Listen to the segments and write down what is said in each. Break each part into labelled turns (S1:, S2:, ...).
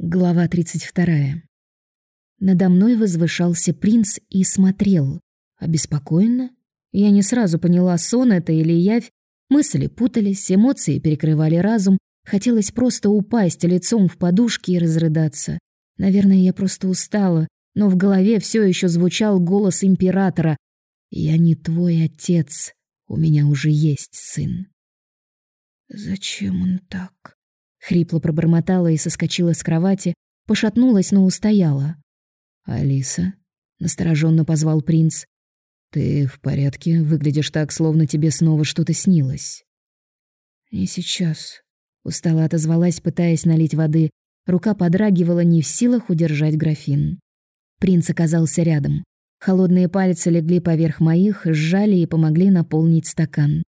S1: Глава 32. Надо мной возвышался принц и смотрел. Обеспокоенно? Я не сразу поняла, сон это или явь. Мысли путались, эмоции перекрывали разум. Хотелось просто упасть лицом в подушки и разрыдаться. Наверное, я просто устала, но в голове все еще звучал голос императора. «Я не твой отец. У меня уже есть сын».
S2: «Зачем он так?»
S1: Хрипло пробормотала и соскочила с кровати, пошатнулась, но устояла.
S3: «Алиса?» — настороженно позвал принц. «Ты в порядке? Выглядишь так, словно тебе снова что-то снилось».
S2: «Не сейчас», —
S1: устало отозвалась, пытаясь налить воды. Рука подрагивала, не в силах удержать графин. Принц оказался рядом. Холодные пальцы легли поверх моих, сжали и помогли наполнить стакан.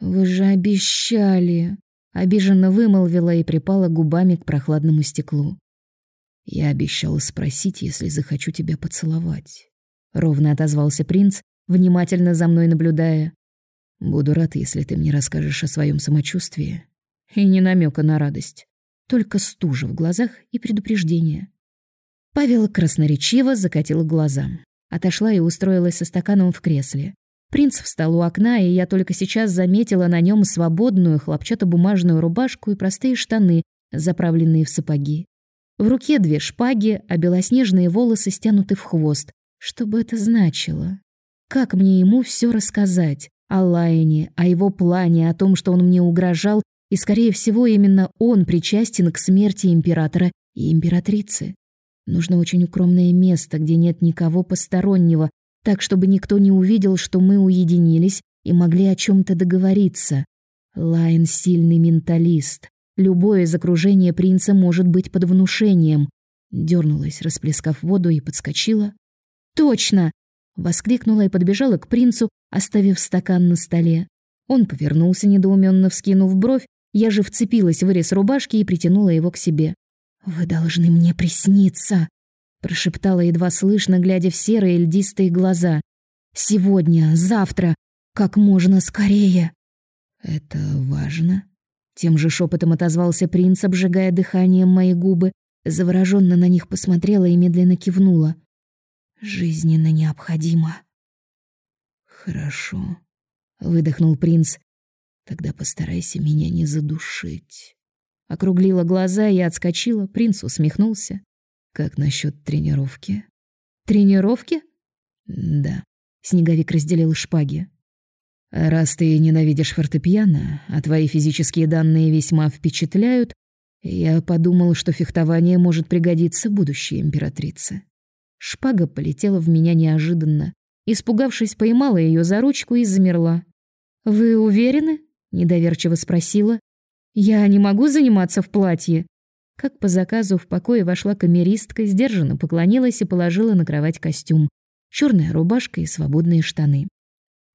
S2: «Вы же обещали!»
S1: Обиженно вымолвила и припала губами к прохладному стеклу.
S3: «Я обещал спросить, если захочу тебя поцеловать», —
S1: ровно отозвался принц, внимательно за мной наблюдая.
S3: «Буду рад, если ты мне расскажешь о своем самочувствии».
S1: И не намека на радость, только стужа в глазах и предупреждение. Павел красноречиво закатил глаза. Отошла и устроилась со стаканом в кресле. Принц встал у окна, и я только сейчас заметила на нем свободную хлопчатобумажную рубашку и простые штаны, заправленные в сапоги. В руке две шпаги, а белоснежные волосы стянуты в хвост. Что бы это значило? Как мне ему все рассказать? О Лайне, о его плане, о том, что он мне угрожал, и, скорее всего, именно он причастен к смерти императора и императрицы. Нужно очень укромное место, где нет никого постороннего, так чтобы никто не увидел, что мы уединились и могли о чем-то договориться. Лайн — сильный менталист. Любое из окружения принца может быть под внушением. Дернулась, расплескав воду, и подскочила. «Точно!» — воскликнула и подбежала к принцу, оставив стакан на столе. Он повернулся, недоуменно вскинув бровь, я же вцепилась в вырез рубашки и притянула его к себе. «Вы должны мне присниться!» Прошептала едва слышно, глядя в серые льдистые глаза. Сегодня, завтра, как можно скорее.
S3: Это важно,
S1: тем же шепотом отозвался принц, обжигая дыханием мои губы, завороженно на них посмотрела и медленно кивнула. Жизненно необходимо.
S3: Хорошо, выдохнул принц. Тогда постарайся меня не задушить.
S1: Округлила глаза и отскочила, принц усмехнулся.
S3: Как насчет тренировки?
S1: Тренировки?
S3: Да.
S1: Снеговик разделил шпаги.
S3: Раз ты ненавидишь фортепиано, а твои физические данные весьма впечатляют, я подумал, что фехтование может пригодиться будущей императрице.
S1: Шпага полетела в меня неожиданно. Испугавшись, поймала ее за ручку и замерла. «Вы уверены?» — недоверчиво спросила. «Я не могу заниматься в платье». Как по заказу в покое вошла камеристка, сдержанно поклонилась и положила на кровать костюм. Черная рубашка и свободные штаны.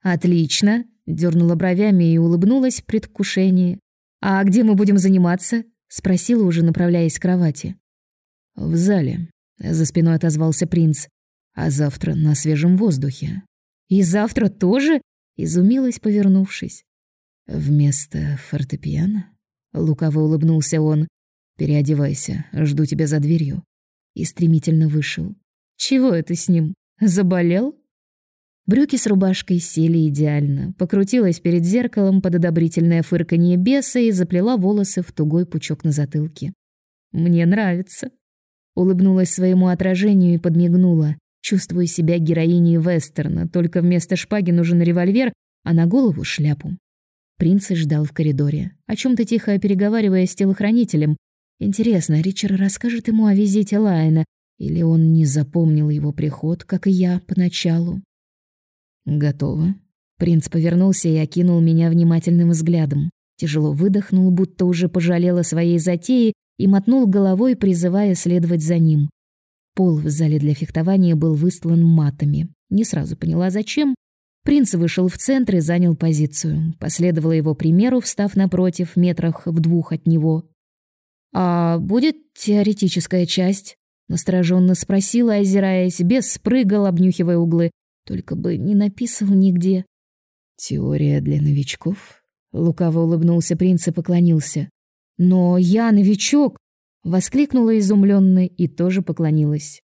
S1: «Отлично!» — дернула бровями и улыбнулась в предвкушении. «А где мы будем заниматься?» — спросила, уже направляясь к кровати.
S3: «В зале», — за спиной отозвался принц. «А завтра на свежем воздухе».
S1: «И завтра тоже?» — изумилась, повернувшись.
S3: «Вместо фортепиано?» — лукаво улыбнулся он. Переодевайся, жду тебя за дверью.
S1: И стремительно вышел. Чего это с ним? Заболел? Брюки с рубашкой сели идеально. Покрутилась перед зеркалом под одобрительное фырканье беса и заплела волосы в тугой пучок на затылке. Мне нравится. Улыбнулась своему отражению и подмигнула. Чувствую себя героиней вестерна, только вместо шпаги нужен револьвер, а на голову шляпу. Принц ждал в коридоре, о чем то тихо переговаривая с телохранителем, Интересно, Ричард расскажет ему о визите Лайна, или он не запомнил его приход, как и я поначалу?
S3: Готово.
S1: Принц повернулся и окинул меня внимательным взглядом. Тяжело выдохнул, будто уже пожалел о своей затее, и мотнул головой, призывая следовать за ним. Пол в зале для фехтования был выстлан матами. Не сразу поняла, зачем. Принц вышел в центр и занял позицию. Последовала его примеру, встав напротив, метрах в двух от него. «А будет теоретическая часть?» — настороженно спросила, озираясь, без спрыгал, обнюхивая углы. Только бы не написал нигде.
S3: «Теория для новичков?»
S1: — лукаво улыбнулся принц и поклонился. «Но я новичок!» — воскликнула изумленно и тоже поклонилась.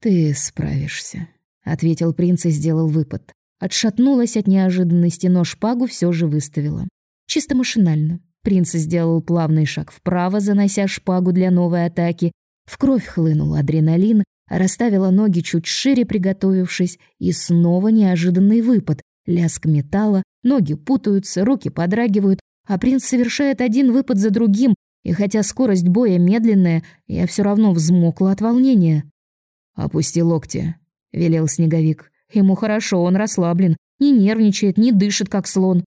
S3: Ты справишься, ответил принц и сделал выпад.
S1: Отшатнулась от неожиданности, но шпагу все же выставила. Чисто машинально. Принц сделал плавный шаг вправо, занося шпагу для новой атаки. В кровь хлынул адреналин, расставила ноги чуть шире, приготовившись, и снова неожиданный выпад. Лязг металла, ноги путаются, руки подрагивают, а принц совершает один выпад за другим, и хотя скорость боя медленная, я все равно взмокла от волнения.
S3: «Опусти локти», — велел Снеговик.
S1: «Ему хорошо, он расслаблен, не нервничает, не дышит, как слон.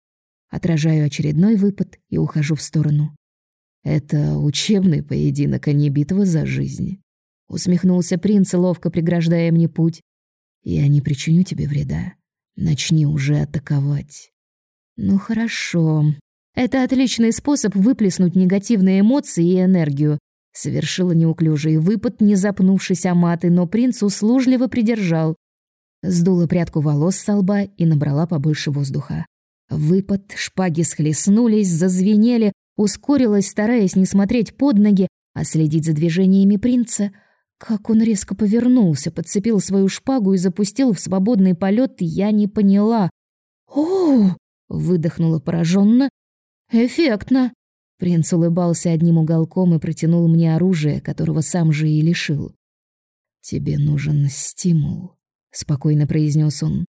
S1: Отражаю очередной выпад и ухожу в сторону.
S3: Это учебный поединок, а не битва за жизнь. Усмехнулся принц, ловко преграждая мне путь. Я не причиню тебе вреда. Начни уже атаковать.
S1: Ну хорошо. Это отличный способ выплеснуть негативные эмоции и энергию. Совершила неуклюжий выпад, не запнувшись о маты, но принц услужливо придержал. Сдула прядку волос с лба и набрала побольше воздуха. Выпад, шпаги схлестнулись, зазвенели, ускорилась, стараясь не смотреть под ноги, а следить за движениями принца. Как он резко повернулся, подцепил свою шпагу и запустил в свободный полет, я не поняла. «Оу!» — выдохнула пораженно. «Эффектно!» Принц улыбался одним уголком и протянул мне оружие, которого сам же и лишил.
S3: «Тебе нужен стимул», — спокойно произнес он.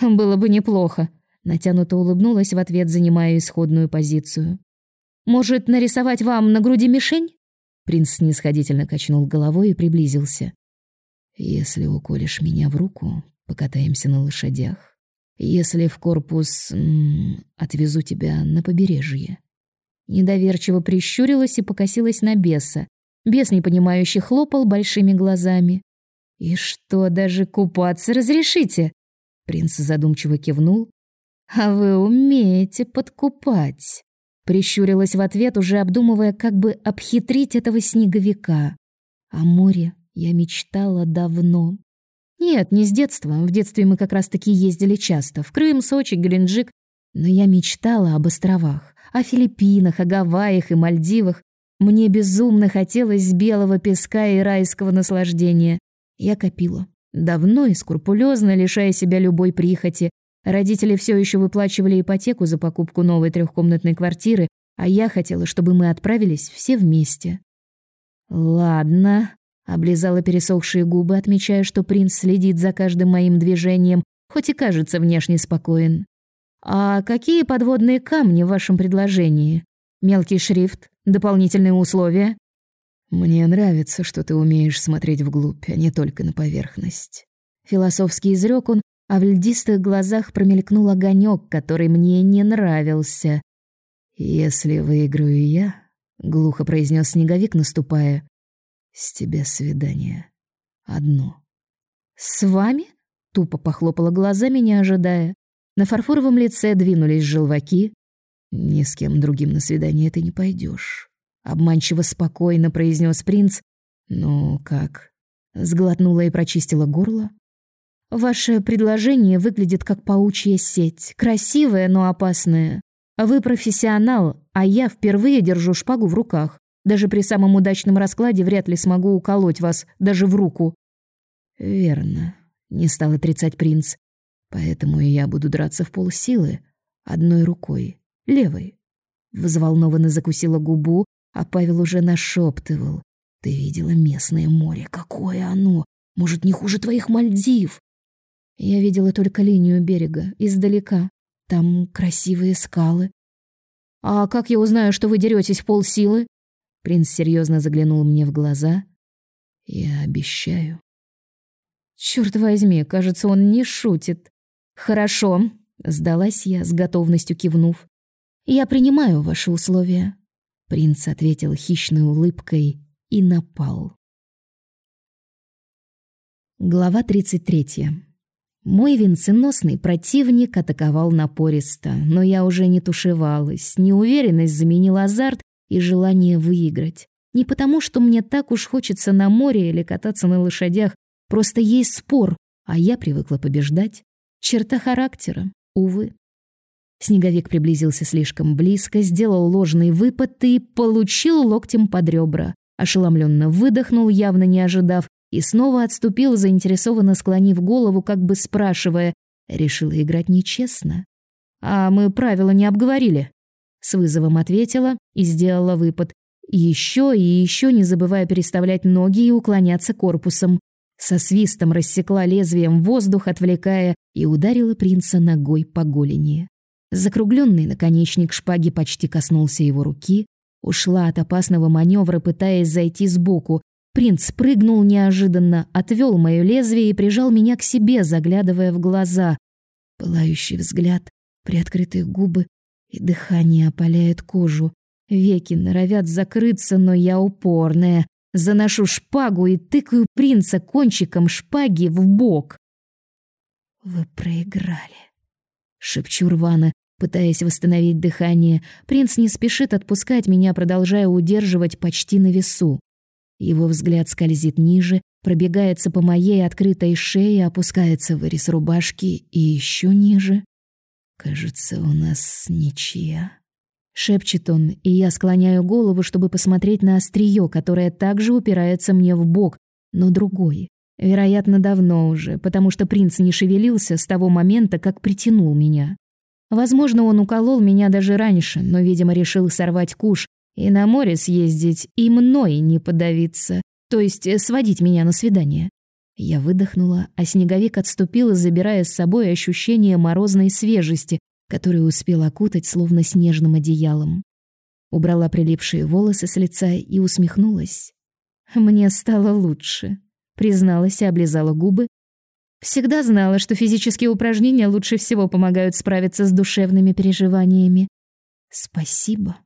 S1: «Было бы неплохо», Натянуто улыбнулась в ответ, занимая исходную позицию. «Может, нарисовать вам на груди мишень?»
S3: Принц снисходительно качнул головой и приблизился. «Если уколешь меня в руку, покатаемся на лошадях. Если в корпус, м -м, отвезу тебя на побережье».
S1: Недоверчиво прищурилась и покосилась на беса. Бес, непонимающе, хлопал большими глазами. «И что, даже купаться разрешите?» Принц задумчиво кивнул, «А вы умеете подкупать», — прищурилась в ответ, уже обдумывая, как бы обхитрить этого снеговика. О море я мечтала давно. Нет, не с детства. В детстве мы как раз-таки ездили часто. В Крым, Сочи, Геленджик. Но я мечтала об островах. О Филиппинах, о Гавайях и Мальдивах. Мне безумно хотелось белого песка и райского наслаждения. Я копила. Давно и скрупулезно, лишая себя любой прихоти, Родители все еще выплачивали ипотеку за покупку новой трехкомнатной квартиры, а я хотела, чтобы мы отправились все вместе. Ладно, облизала пересохшие губы, отмечая, что принц следит за каждым моим движением, хоть и кажется внешне спокоен. А какие подводные камни в вашем предложении? Мелкий шрифт, дополнительные условия?
S3: Мне нравится, что ты умеешь смотреть вглубь, а не только на поверхность.
S1: Философский изрек он, а в льдистых глазах промелькнул огонек, который мне не нравился.
S3: «Если выиграю я», — глухо произнес снеговик, наступая, — «с тебя свидание. Одно».
S1: «С вами?» — тупо похлопала глазами, не ожидая. На фарфоровом лице двинулись желваки.
S3: «Ни с кем другим на свидание ты не пойдешь», — обманчиво спокойно произнес принц. «Ну как?» — сглотнула и прочистила горло.
S1: Ваше предложение выглядит как паучья сеть, красивая, но опасная. Вы профессионал, а я впервые держу шпагу в руках. Даже при самом удачном раскладе вряд ли смогу уколоть вас даже в руку.
S3: Верно, не стал отрицать принц. Поэтому я буду драться в полсилы, одной рукой, левой. Взволнованно закусила губу, а Павел уже нашептывал: "Ты видела местное море, какое оно? Может, не хуже твоих Мальдив?"
S1: Я видела только линию берега, издалека. Там красивые скалы. «А как я узнаю, что вы деретесь в полсилы?»
S3: Принц серьезно заглянул мне в глаза. «Я обещаю».
S1: Черт возьми, кажется, он не шутит. «Хорошо», — сдалась я, с готовностью кивнув. «Я принимаю ваши условия».
S3: Принц ответил хищной улыбкой и напал.
S1: Глава тридцать третья. Мой венценосный противник атаковал напористо, но я уже не тушевалась. Неуверенность заменила азарт и желание выиграть. Не потому, что мне так уж хочется на море или кататься на лошадях, просто есть спор, а я привыкла побеждать. Черта характера, увы. Снеговик приблизился слишком близко, сделал ложный выпад и получил локтем под ребра. ошеломленно выдохнул, явно не ожидав, и снова отступил, заинтересованно склонив голову, как бы спрашивая, решила играть нечестно. «А мы правила не обговорили», — с вызовом ответила и сделала выпад. Еще и еще, не забывая переставлять ноги и уклоняться корпусом. Со свистом рассекла лезвием воздух, отвлекая, и ударила принца ногой по голени. Закругленный наконечник шпаги почти коснулся его руки, ушла от опасного маневра, пытаясь зайти сбоку. Принц прыгнул неожиданно, отвел моё лезвие и прижал меня к себе, заглядывая в глаза. Пылающий взгляд, приоткрытые губы и дыхание опаляет кожу. Веки норовят закрыться, но я упорная. Заношу шпагу и тыкаю принца кончиком шпаги в бок. «Вы проиграли», — шепчу рвано, пытаясь восстановить дыхание. Принц не спешит отпускать меня, продолжая удерживать почти на весу. Его взгляд скользит ниже, пробегается по моей открытой шее, опускается в вырез рубашки и еще ниже. Кажется, у нас ничья. Шепчет он, и я склоняю голову, чтобы посмотреть на острие, которое также упирается мне в бок, но другой. Вероятно, давно уже, потому что принц не шевелился с того момента, как притянул меня. Возможно, он уколол меня даже раньше, но, видимо, решил сорвать куш и на море съездить, и мной не подавиться, то есть э, сводить меня на свидание. Я выдохнула, а снеговик отступил, забирая с собой ощущение морозной свежести, который успел окутать словно снежным одеялом. Убрала прилипшие волосы с лица и усмехнулась. Мне стало лучше, призналась и облизала губы. Всегда знала, что физические упражнения лучше всего помогают справиться с душевными переживаниями. Спасибо.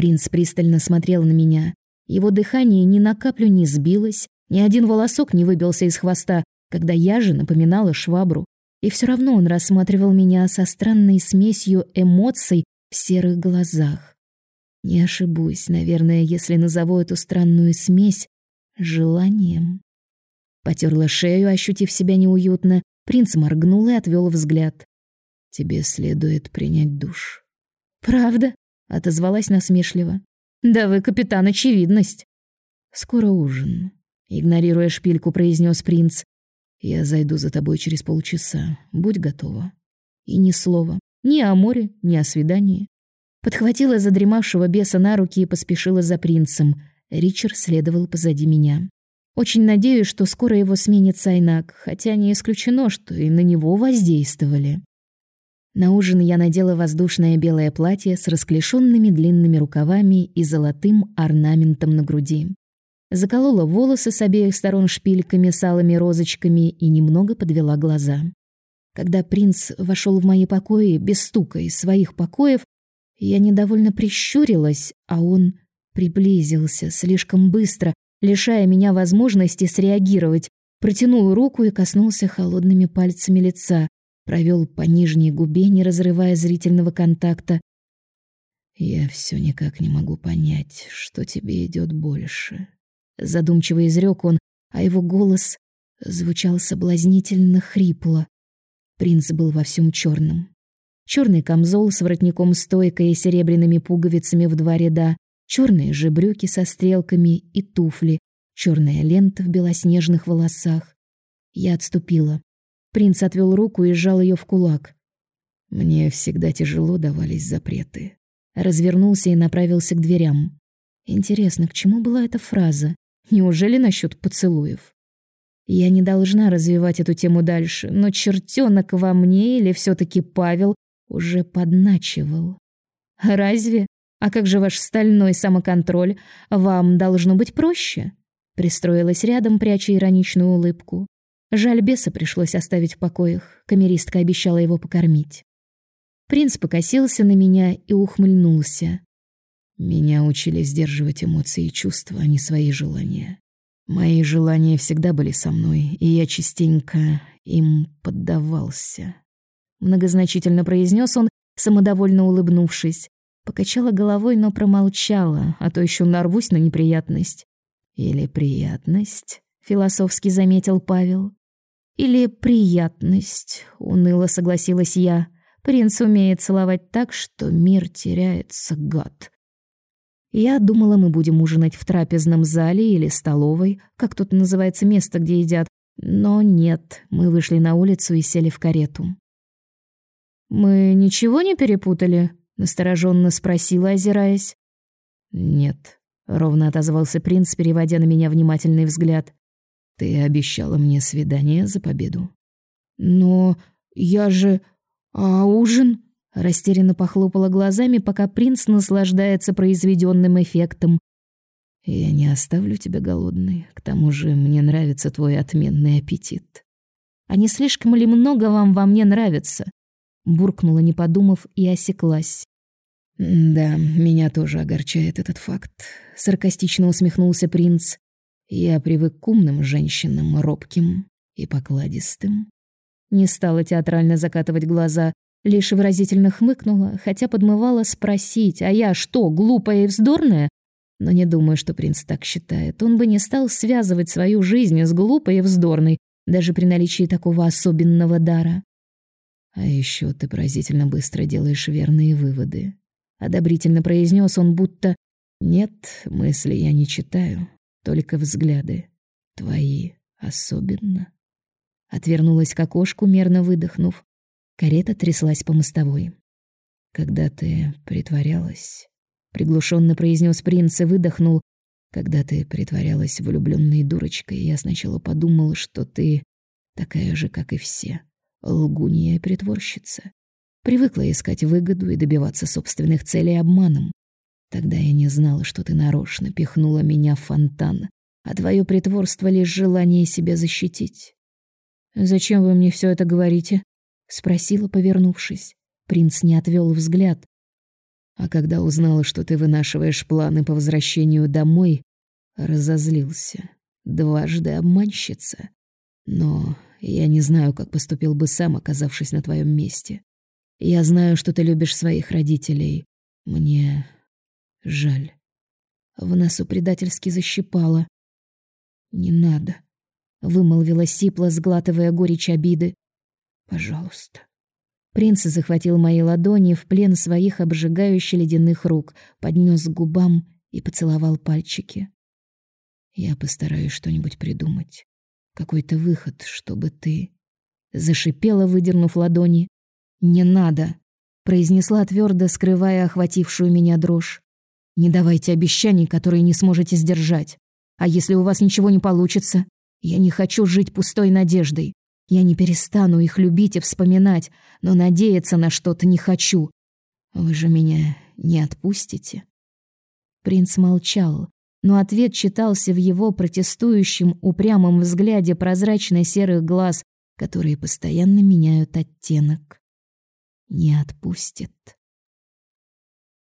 S1: Принц пристально смотрел на меня. Его дыхание ни на каплю не сбилось, ни один волосок не выбился из хвоста, когда я же напоминала швабру. И все равно он рассматривал меня со странной смесью эмоций в серых глазах. Не ошибусь, наверное, если назову эту странную смесь желанием. Потерла шею, ощутив себя неуютно. Принц моргнул и отвел взгляд. Тебе следует принять душ. Правда? Отозвалась насмешливо. Да вы, капитан, очевидность. Скоро ужин, игнорируя шпильку, произнес принц. Я зайду за тобой через полчаса. Будь готова. И ни слова. Ни о море, ни о свидании. Подхватила задремавшего беса на руки и поспешила за принцем. Ричард следовал позади меня. Очень надеюсь, что скоро его сменит Сайнак, хотя не исключено, что и на него воздействовали. На ужин я надела воздушное белое платье с расклешенными длинными рукавами и золотым орнаментом на груди заколола волосы с обеих сторон шпильками с алыми розочками и немного подвела глаза. Когда принц вошел в мои покои без стука из своих покоев, я недовольно прищурилась, а он приблизился слишком быстро, лишая меня возможности среагировать, протянул руку и коснулся холодными пальцами лица, провел по нижней губе, не разрывая зрительного контакта. Я все никак не могу понять, что тебе идет больше, задумчиво изрек он, а его голос звучал соблазнительно хрипло. Принц был во всем черном. Черный камзол с воротником стойкой и серебряными пуговицами в два ряда, черные же брюки со стрелками и туфли, черная лента в белоснежных волосах. Я отступила. Принц отвел руку и сжал ее в кулак. Мне всегда тяжело давались запреты. Развернулся и направился к дверям. Интересно, к чему была эта фраза? Неужели насчет поцелуев? Я не должна развивать эту тему дальше, но чертенок во мне или все таки Павел уже подначивал. Разве? А как же ваш стальной самоконтроль? Вам должно быть проще. Пристроилась рядом, пряча ироничную улыбку. Жаль, беса пришлось оставить в покоях. Камеристка обещала его покормить. Принц покосился на меня и ухмыльнулся. Меня учили сдерживать эмоции и чувства, а не свои желания. Мои желания всегда были со мной, и я частенько им поддавался. Многозначительно произнес он, самодовольно улыбнувшись. Покачала головой, но промолчала, а то еще нарвусь на неприятность. Или приятность, философски заметил Павел. Или приятность, уныло согласилась я. Принц умеет целовать так, что мир теряется, гад. Я думала, мы будем ужинать в трапезном зале или столовой, как тут называется место, где едят. Но нет, мы вышли на улицу и сели в карету. «Мы ничего не перепутали?» — настороженно спросила, озираясь.
S3: «Нет», — ровно отозвался принц, переводя на меня внимательный взгляд. «Ты обещала мне свидание за победу».
S2: «Но я же... А ужин?»
S1: Растерянно похлопала глазами, пока принц наслаждается произведенным эффектом.
S3: «Я не оставлю тебя голодной. К тому же мне нравится твой отменный аппетит».
S1: «А не слишком ли много вам во мне нравится?» Буркнула, не подумав, и осеклась.
S3: «Да, меня тоже огорчает этот факт», — саркастично усмехнулся принц. «Я привык к умным женщинам, робким и покладистым».
S1: Не стала театрально закатывать глаза, лишь выразительно хмыкнула, хотя подмывала спросить, а я что, глупая и вздорная? Но не думаю, что принц так считает. Он бы не стал связывать свою жизнь с глупой и вздорной, даже при наличии такого особенного дара.
S3: А еще ты поразительно быстро делаешь верные выводы, одобрительно произнес он, будто нет, мысли я не читаю, только взгляды твои особенно. Отвернулась к окошку, мерно выдохнув. Карета тряслась по мостовой. Когда ты притворялась, приглушенно произнес принц и выдохнул. Когда ты притворялась влюбленной дурочкой, я сначала подумал, что ты такая же, как и все, лгунья и притворщица. Привыкла искать выгоду и добиваться собственных целей обманом. Тогда я не знала, что ты нарочно пихнула меня в фонтан, а твое притворство — лишь желание себя защитить.
S1: «Зачем вы мне все это говорите?» — спросила, повернувшись. Принц не отвел взгляд.
S3: А когда узнала, что ты вынашиваешь планы по возвращению домой, разозлился. Дважды обманщица. Но я не знаю, как поступил бы сам, оказавшись на твоем месте. Я знаю, что ты любишь своих родителей. Мне жаль.
S1: В носу предательски защипало.
S2: «Не надо», — вымолвила Сипла, сглатывая горечь обиды. «Пожалуйста».
S1: Принц захватил мои ладони в плен своих обжигающе ледяных рук, поднес к губам и поцеловал пальчики.
S3: «Я постараюсь что-нибудь придумать. Какой-то выход, чтобы ты...»
S1: Зашипела, выдернув ладони. «Не надо», — произнесла твердо, скрывая охватившую меня дрожь. «Не давайте обещаний, которые не сможете сдержать. А если у вас ничего не получится? Я не хочу жить пустой надеждой. Я не перестану их любить и вспоминать, но надеяться на что-то не хочу. Вы же меня не отпустите?» Принц молчал, но ответ читался в его протестующем, упрямом взгляде прозрачно-серых глаз, которые постоянно меняют оттенок не отпустит.